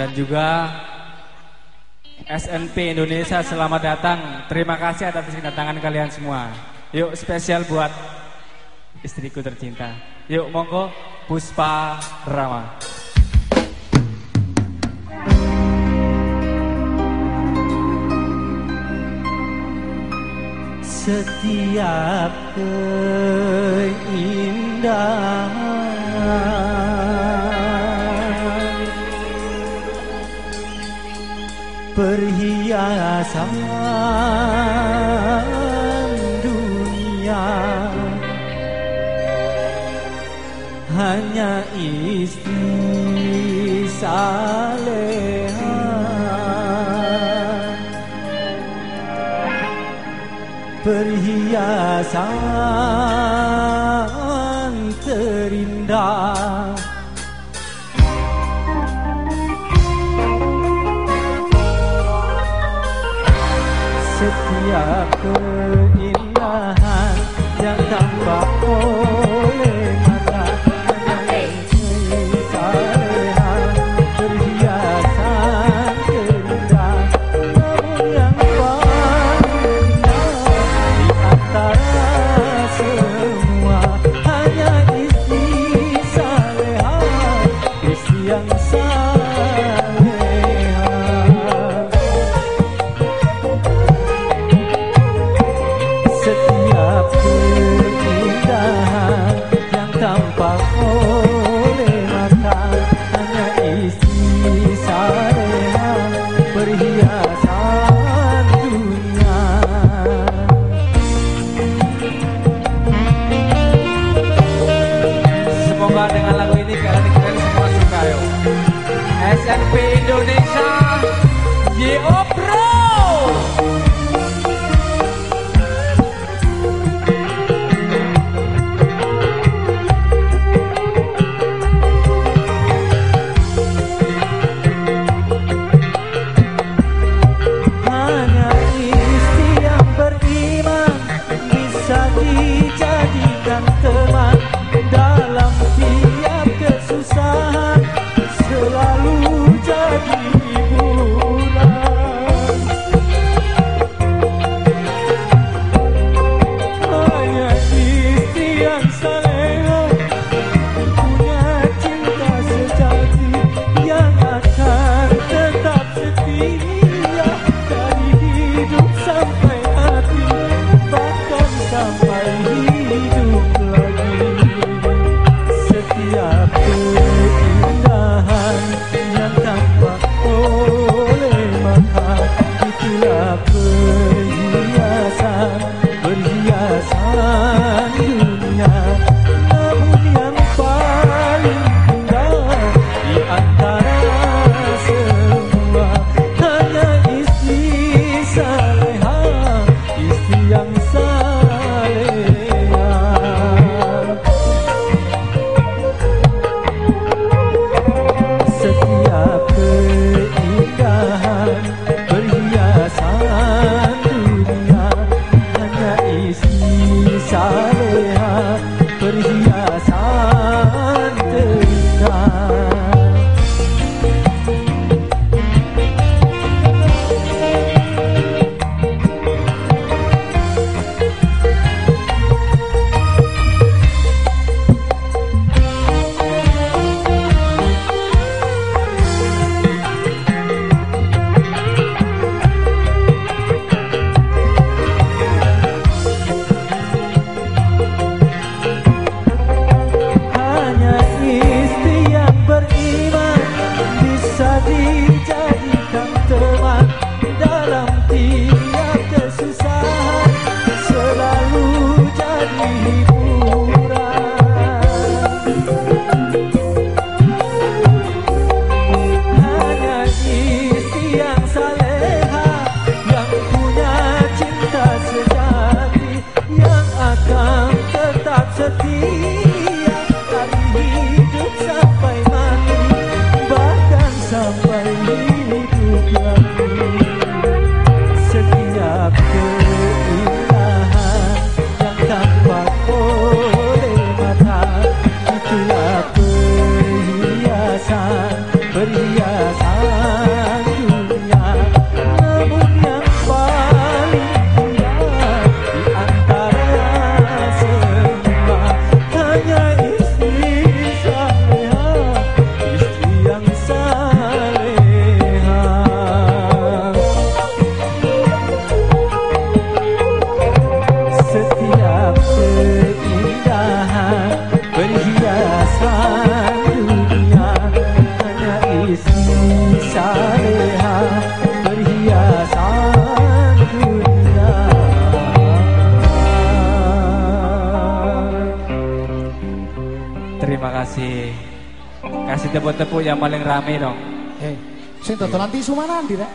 dan juga SNP Indonesia selamat datang. Terima kasih atas kedatangan kalian semua. Yuk spesial buat istriku tercinta. Yuk monggo Puspa Rama. Setiap keindahan perhiasan dunia. Hanya istri saleha. Perhiasan terindah. keindahan yang tampak oleh SMP Indonesia xa lời hà kasih. Kasih tepuk-tepuk yang paling rame dong. Eh, sing dodolan iya. tisu mana Andi, Rek?